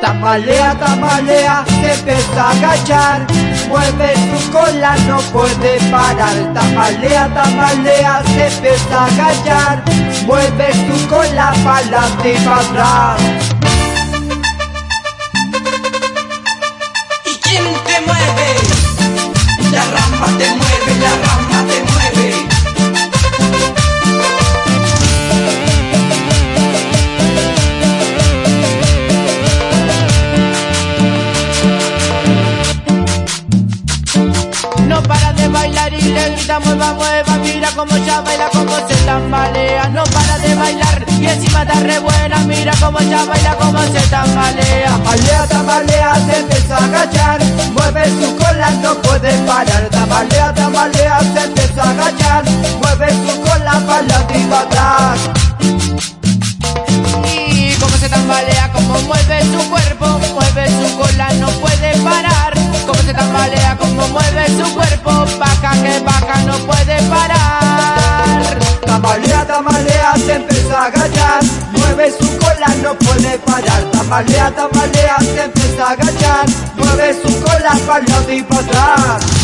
Tamalea, tamalea, se empieza a agachar. Mueve su cola, no puede parar. Tamalea, tamalea, se empieza a agachar. Mueve su cola para adelante y para atrás bailar y le grita mueva, mueva Mira cómo ya baila, cómo se tambalea. No para de bailar y encima está re buena. Mira cómo ya baila, cómo se tambalea. Tamalea, tamalea, se empieza a agachar. Mueve su cola, no puede parar. Tamalea, tamalea, se empieza a agachar. Mueve su cola para adelante y atrás. Y cómo se tambalea, cómo mueve su cuerpo Tamalea, tamalea, se empieza a agachar Mueve su cola, no puede parar. Tamalea, tamalea, se empieza a agachar Mueve su cola para lado y para atrás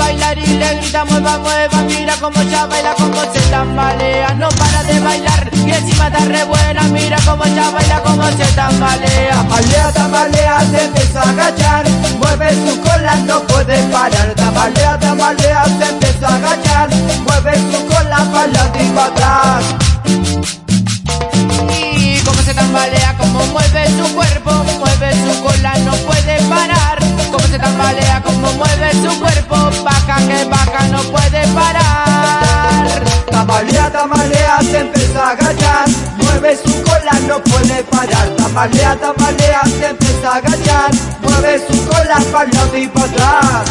bailar y le grita mueva, mueva Mira cómo ya baila, cómo se tambalea. No para de bailar y encima está re Mira cómo ya baila, cómo se tambalea. Tamalea, tamalea, se empieza a agachar Mueve su cola, no puede parar. Tamalea, tamalea, se empieza a agachar Mueve su cola para adelante y para atrás. Y cómo se tambalea, cómo mueve su cuerpo Mueve su cola, no puede tambalea, cómo mueve su cuerpo Baja que baja, no puede parar. Tamalea, tamalea, se empieza a agachar. Mueve su cola, no puede parar. Tamalea, tamalea, se empieza a agachar. Mueve su cola para lado y para